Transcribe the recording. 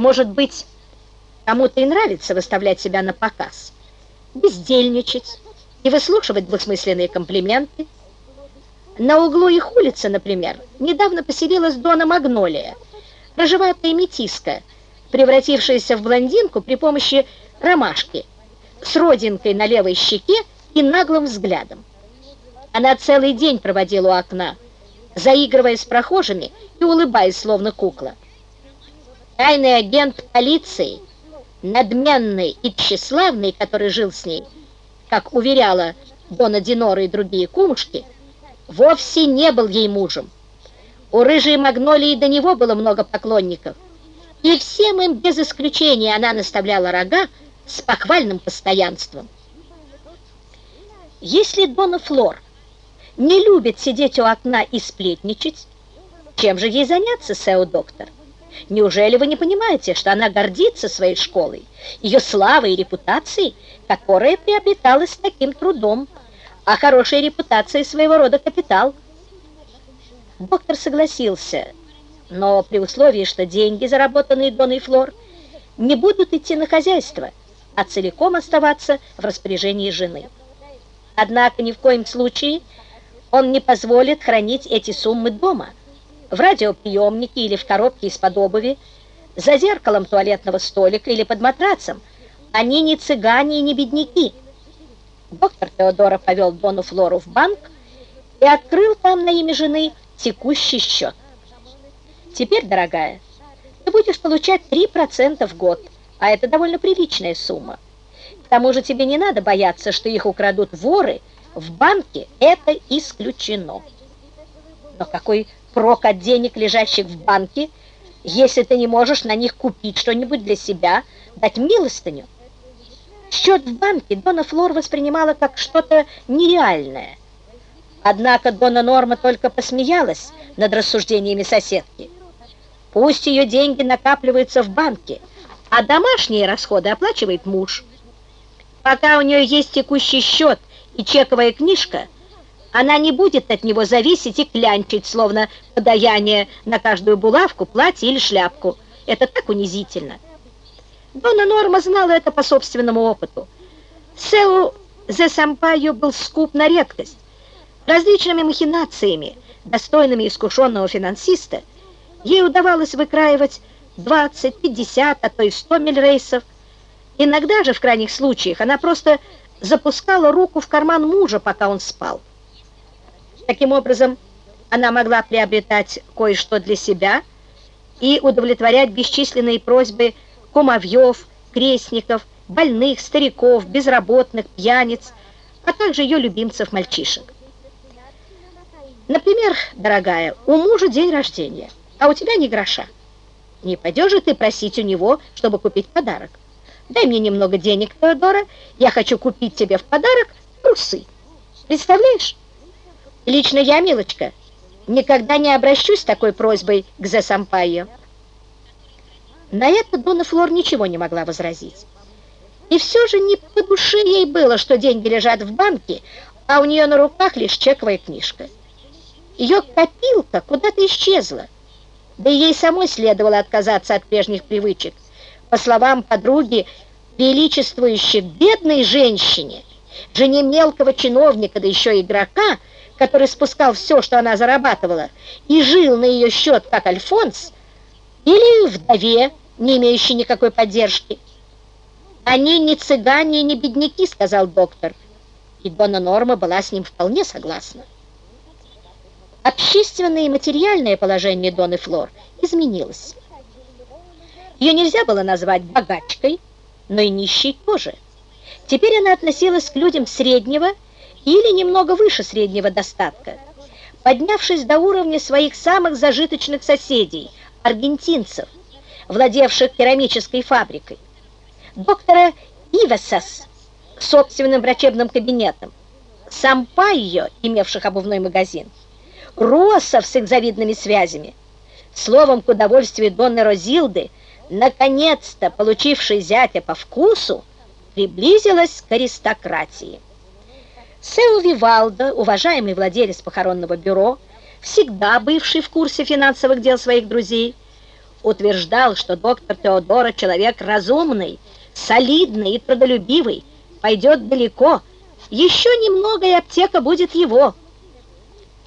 Может быть, кому-то и нравится выставлять себя на показ, бездельничать и выслушивать двусмысленные комплименты. На углу их улицы, например, недавно поселилась Дона Магнолия, рыжеватая метиска, превратившаяся в блондинку при помощи ромашки, с родинкой на левой щеке и наглым взглядом. Она целый день проводила у окна, заигрывая с прохожими и улыбаясь, словно кукла. Тайный агент полиции, надменный и тщеславный, который жил с ней, как уверяла Дона Динора и другие кумушки, вовсе не был ей мужем. У рыжей магнолии до него было много поклонников, и всем им без исключения она наставляла рога с похвальным постоянством. Если Дона Флор не любит сидеть у окна и сплетничать, чем же ей заняться, Сео-доктор? Неужели вы не понимаете, что она гордится своей школой, ее славой и репутацией, которая приобреталась таким трудом, а хорошая репутация своего рода капитал? Доктор согласился, но при условии, что деньги, заработанные Доной Флор, не будут идти на хозяйство, а целиком оставаться в распоряжении жены. Однако ни в коем случае он не позволит хранить эти суммы дома, в радиоприемнике или в коробке из-под обуви, за зеркалом туалетного столика или под матрацем. Они не цыгане и не бедняки. Доктор Теодора повел Дону Флору в банк и открыл там на имя жены текущий счет. Теперь, дорогая, ты будешь получать 3% в год, а это довольно приличная сумма. К тому же тебе не надо бояться, что их украдут воры, в банке это исключено. Но какой прок от денег, лежащих в банке, если ты не можешь на них купить что-нибудь для себя, дать милостыню? Счет в банке Дона Флор воспринимала как что-то нереальное. Однако Дона Норма только посмеялась над рассуждениями соседки. Пусть ее деньги накапливаются в банке, а домашние расходы оплачивает муж. Пока у нее есть текущий счет и чековая книжка – она не будет от него зависеть и клянчить, словно подаяние на каждую булавку, платье или шляпку. Это так унизительно. Дона Норма знала это по собственному опыту. Сеу Зе Сампайо был скуп на редкость. Различными махинациями, достойными искушенного финансиста, ей удавалось выкраивать 20, 50, а то и 100 мильрейсов. Иногда же, в крайних случаях, она просто запускала руку в карман мужа, пока он спал. Таким образом, она могла приобретать кое-что для себя и удовлетворять бесчисленные просьбы кумовьев, крестников, больных, стариков, безработных, пьяниц, а также ее любимцев-мальчишек. Например, дорогая, у мужа день рождения, а у тебя ни гроша. Не пойдешь же ты просить у него, чтобы купить подарок? Дай мне немного денег, Теодора, я хочу купить тебе в подарок трусы. Представляешь? Лично я, милочка, никогда не обращусь с такой просьбой к Зе Сампайо. На это Дона Флор ничего не могла возразить. И все же не по душе ей было, что деньги лежат в банке, а у нее на руках лишь чековая книжка. Ее копилка куда-то исчезла, да и ей самой следовало отказаться от прежних привычек. По словам подруги, величествующей бедной женщине, жене мелкого чиновника, да еще игрока, который спускал все, что она зарабатывала, и жил на ее счет, как Альфонс, или вдове, не имеющей никакой поддержки. «Они не цыгане и не бедняки», — сказал доктор, и Дона Норма была с ним вполне согласна. Общественное и материальное положение Доны Флор изменилось. Ее нельзя было назвать богачкой, но и нищей тоже. Теперь она относилась к людям среднего или немного выше среднего достатка, поднявшись до уровня своих самых зажиточных соседей, аргентинцев, владевших керамической фабрикой, доктора Ивесас, собственным врачебным кабинетом, Сампайо, имевших обувной магазин, Россов с их завидными связями. Словом, к удовольствию Донны Розилды, наконец-то получившей зятя по вкусу, приблизилась к аристократии. Сео Вивалдо, уважаемый владелец похоронного бюро, всегда бывший в курсе финансовых дел своих друзей, утверждал, что доктор Теодора человек разумный, солидный и трудолюбивый, пойдет далеко, еще немного и аптека будет его –